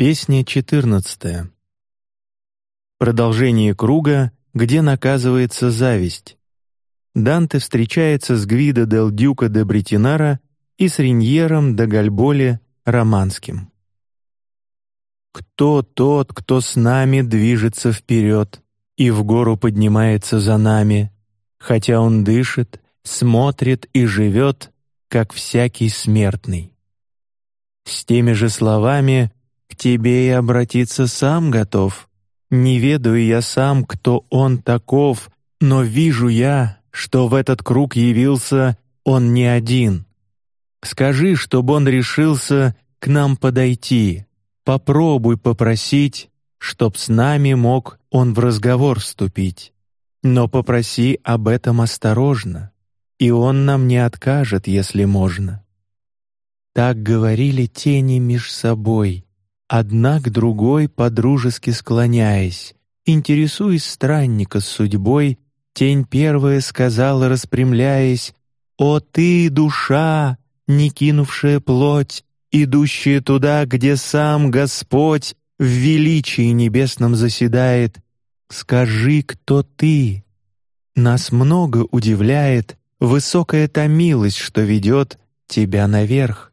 Песня четырнадцатая. Продолжение круга, где наказывается зависть. Данте встречается с Гвидо дель Дюка де Бретинара и с Риньером де Гальболе Романским. Кто тот, кто с нами движется вперед и в гору поднимается за нами, хотя он дышит, смотрит и живет, как всякий смертный. С теми же словами к тебе и обратиться сам готов. Не ведаю я сам, кто он таков, но вижу я, что в этот круг явился он не один. Скажи, чтобы он решился к нам подойти. Попробуй попросить, чтоб с нами мог он в разговор вступить. Но попроси об этом осторожно, и он нам не откажет, если можно. Так говорили тени меж собой, одна другой подружески склоняясь, интересуясь странника с судьбой, тень первая сказала, распрямляясь: "О ты, душа, не кинувшая плоть, идущая туда, где сам Господь в величии небесном заседает, скажи, кто ты? Нас много удивляет высокая та милость, что ведет тебя наверх.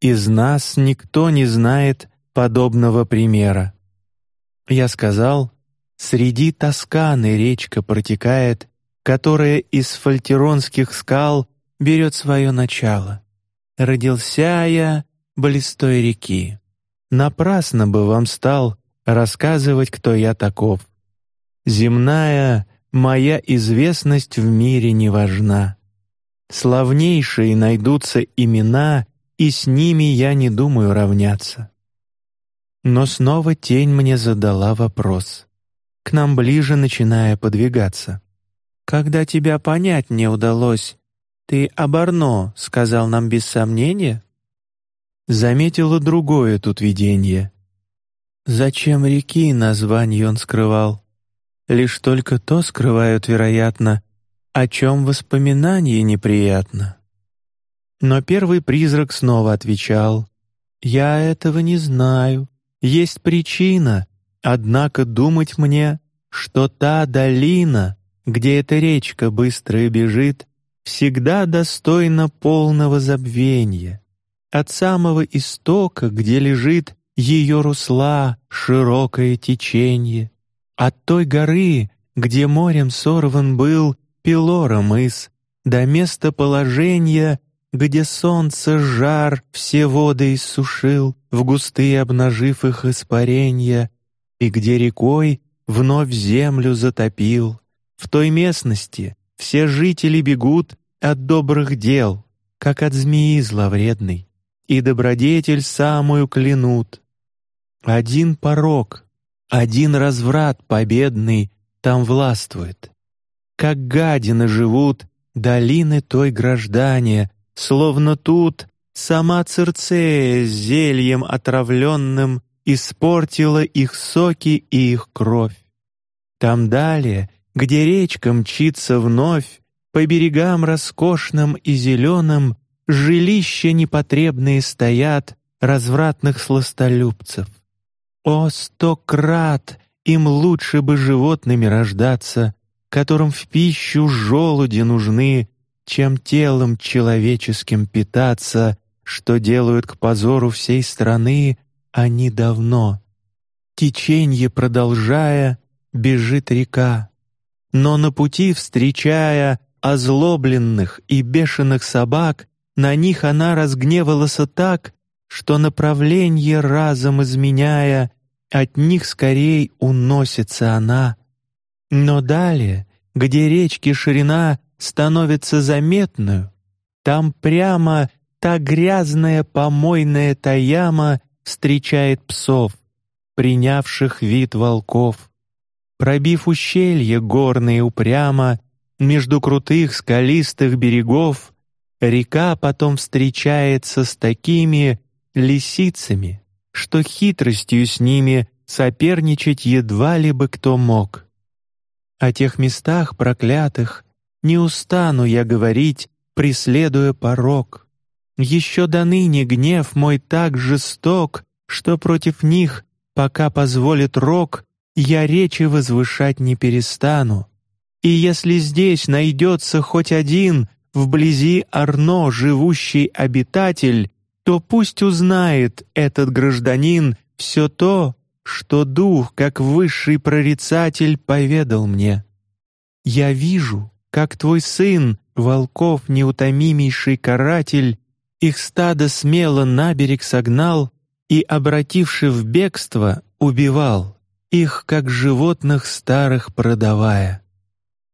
Из нас никто не знает подобного примера. Я сказал, среди Тосканы речка протекает, которая из фальтеронских скал берет свое начало. Родился я блестой реки. Напрасно бы вам стал рассказывать, кто я таков. Земная моя известность в мире не важна. Славнейшие найдутся имена, и с ними я не думаю равняться. Но снова тень мне задала вопрос, к нам ближе начиная подвигаться. Когда тебя понять не удалось, ты оборно сказал нам без сомнения. Заметила другое тут видение. Зачем реки название он скрывал? Лишь только то скрывают, вероятно, о чем воспоминание неприятно. Но первый призрак снова отвечал: "Я этого не знаю. Есть причина, однако думать мне, что та долина, где эта речка быстро бежит, всегда достойна полного забвения. От самого истока, где лежит ее русла широкое течение, от той горы, где морем сорван был Пилора мыс, до места положения, где солнце жар все воды иссушил, в густые обнажив их испаренья, и где рекой вновь землю затопил. В той местности все жители бегут от добрых дел, как от змеи зловредной, и добродетель самую клянут. Один порок, один разврат победный там властвует. Как гадины живут долины той граждане, словно тут сама Цирцея зельем отравленным испортила их соки и их кровь. Там далее, где речка мчится вновь, по берегам роскошным и зеленым жилища непотребные стоят развратных сластолюбцев. О, сто крат им лучше бы животными рождаться, которым в пищу желуди нужны, чем телом человеческим питаться, что делают к позору всей страны они давно. Теченье продолжая бежит река, но на пути встречая озлобленных и бешеных собак, на них она разгневалась так, что направление разом изменяя, от них скорей уносится она. Но далее, где речки ширина становится заметную, там прямо та грязная помойная таяма встречает псов, принявших вид волков. Пробив ущелье горные упрямо, между крутых скалистых берегов река потом встречается с такими лисицами, что хитростью с ними соперничать едва ли бы кто мог. О тех местах проклятых не устану я говорить, преследуя порок. Еще до ныне гнев мой так жесток, что против них, пока позволит рок, я речи возвышать не перестану. И если здесь найдется хоть один вблизи Арно живущий обитатель, то пусть узнает этот гражданин все то, что дух, как высший прорицатель, поведал мне. Я вижу, как твой сын, волков неутомимейший каратель, их стадо смело на берег согнал и, обративши в бегство, убивал их, как животных старых продавая.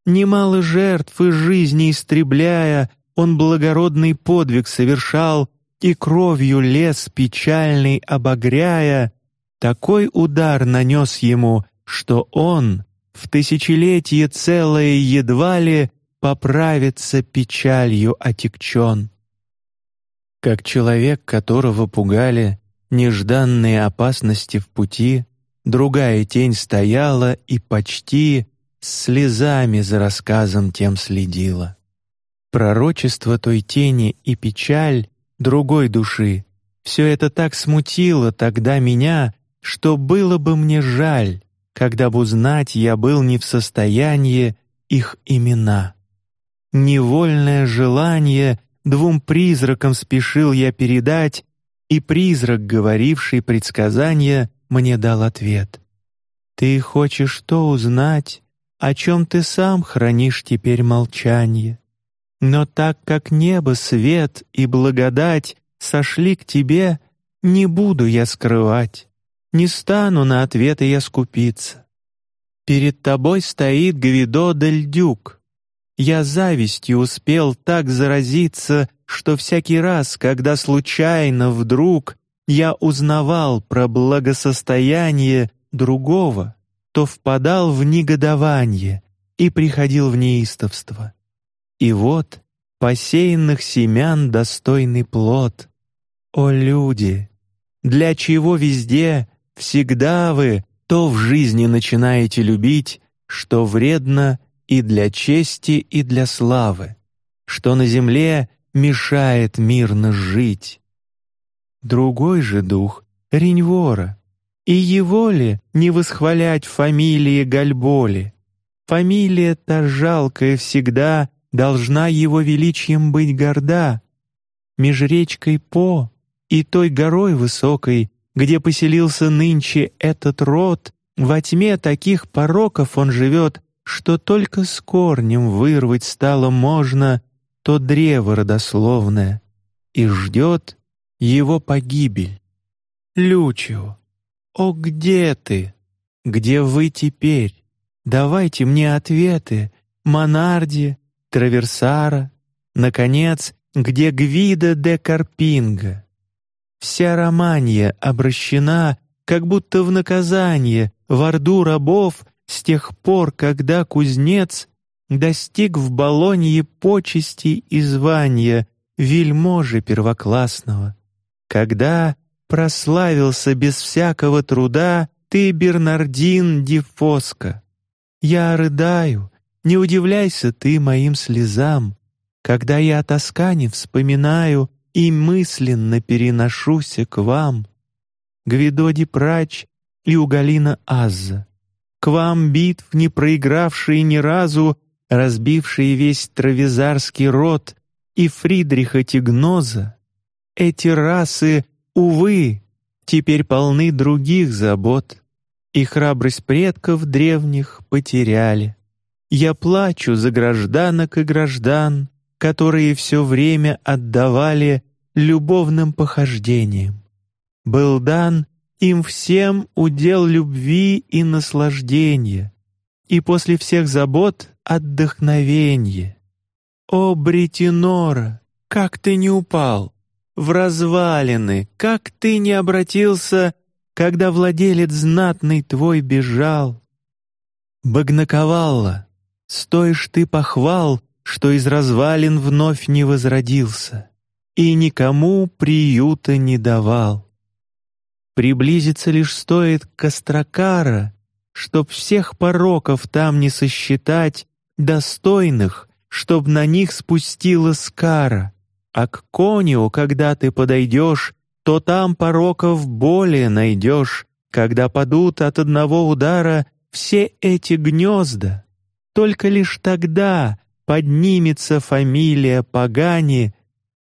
Немало жертв и жизни истребляя, он благородный подвиг совершал и кровью лес печальный обогряя, такой удар нанес ему, что он в тысячелетие целое едва ли поправится печалью отекчен. Как человек, которого пугали нежданные опасности в пути, другая тень стояла и почти слезами за рассказом тем следила. Пророчество той тени и печаль другой души все это так смутило тогда меня, что было бы мне жаль, когда бы узнать я был не в состоянии их имена. Невольное желание двум призракам спешил я передать, и призрак, говоривший предсказания, мне дал ответ: Ты хочешь что узнать, о чем ты сам хранишь теперь молчание? Но так как небо свет и благодать сошли к тебе, не буду я скрывать. Не стану на ответы я скупиться. Перед тобой стоит Гвидо дель Дюк. Я завистью успел так заразиться, что всякий раз, когда случайно вдруг я узнавал про благосостояние другого, то впадал в негодование и приходил в неистовство. И вот посеянных семян достойный плод. О люди, для чего везде Всегда вы то в жизни начинаете любить, что вредно и для чести, и для славы, что на земле мешает мирно жить. Другой же дух — Риньвора, и его ли не восхвалять фамилии Гальболи? Фамилия та жалкая всегда должна его величием быть горда. Меж речкой По и той горой высокой где поселился нынче этот род, во тьме таких пороков он живет, что только с корнем вырвать стало можно то древо родословное, и ждет его погибель. Лючио, о где ты? Где вы теперь? Давайте мне ответы, Монарди, Траверсара, наконец, где Гвида де Карпинга? Вся Романья обращена, как будто в наказание, в орду рабов с тех пор, когда кузнец достиг в Болонье почести и звания вельможи первоклассного, когда прославился без всякого труда ты, Бернардин ди Фоско. Я рыдаю, не удивляйся ты моим слезам, когда я о Тоскане вспоминаю и мысленно переношуся к вам, Гвидоди Прач и Угалина Азза, к вам битв, не проигравшие ни разу, разбившие весь травизарский род и Фридриха Тигноза, эти расы, увы, теперь полны других забот, и храбрость предков древних потеряли. Я плачу за гражданок и граждан, которые все время отдавали любовным похождениям. Был дан им всем удел любви и наслаждения, и после всех забот отдохновенье. О, Бретинора, как ты не упал! В развалины, как ты не обратился, когда владелец знатный твой бежал! Багнаковалла, стоишь ты похвал, что из развалин вновь не возродился и никому приюта не давал. Приблизиться лишь стоит к Костракара, чтоб всех пороков там не сосчитать, достойных, чтоб на них спустила скара. А к Конио, когда ты подойдешь, что там пороков более найдешь, когда падут от одного удара все эти гнезда. Только лишь тогда поднимется фамилия Пагани,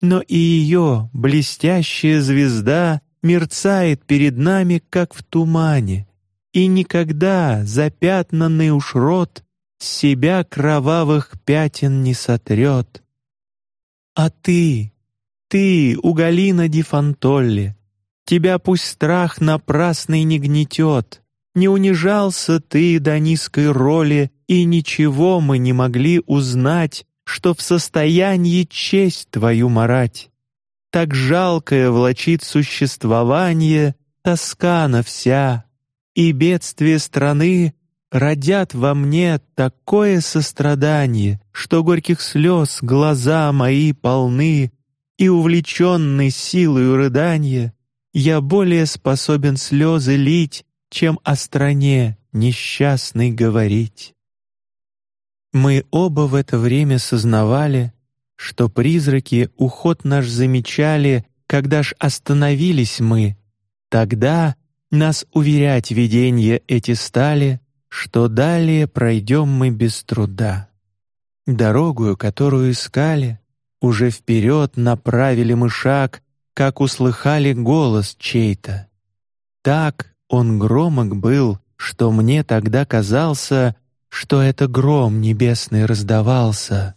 но и ее блестящая звезда мерцает перед нами, как в тумане, и никогда запятнанный уж рот себя кровавых пятен не сотрет. А ты, ты, Угалина ди Фантолли, тебя пусть страх напрасный не гнетет. Не унижался ты до низкой роли, и ничего мы не могли узнать, что в состоянии честь твою марать. Так жалкое влачит существование Тоскана вся, и бедствие страны родят во мне такое сострадание, что горьких слез глаза мои полны, и увлеченный силою рыдания я более способен слезы лить, чем о стране несчастной говорить. Мы оба в это время сознавали, что призраки уход наш замечали, когда ж остановились мы. Тогда нас уверять видения эти стали, что далее пройдем мы без труда. Дорогу, которую искали, уже вперед направили мы шаг, как услыхали голос чей-то. Так он громок был, что мне тогда казался, что это гром небесный раздавался.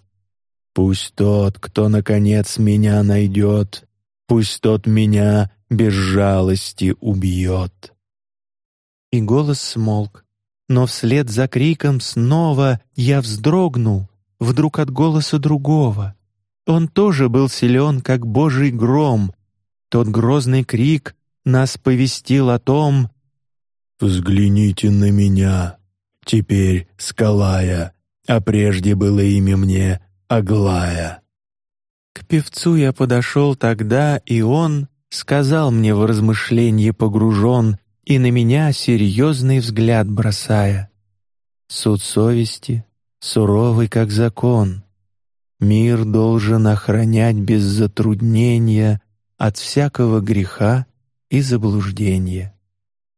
Пусть тот, кто наконец меня найдет, пусть тот меня без жалости убьет. И голос смолк, но вслед за криком снова я вздрогнул, вдруг от голоса другого. Он тоже был силен, как Божий гром. Тот грозный крик нас повестил о том. «Взгляните на меня, теперь скалая, а прежде было имя мне Аглая». К певцу я подошел тогда, и он сказал мне в размышление погружен и на меня серьезный взгляд бросая. Суд совести суровый, как закон. Мир должен охранять без затруднения от всякого греха и заблуждения.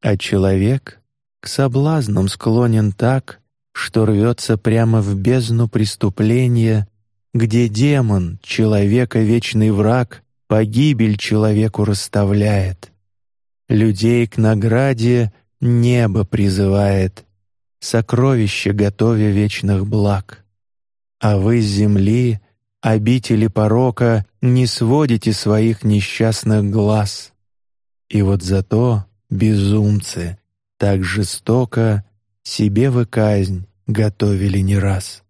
А человек к соблазнам склонен так, что рвется прямо в бездну преступления, где демон, человека вечный враг, погибель человеку расставляет. Людей к награде небо призывает, сокровище готовя вечных благ. А вы с земли, обители порока, не сводите своих несчастных глаз. И вот зато безумцы так жестоко себе вы казнь готовили не раз.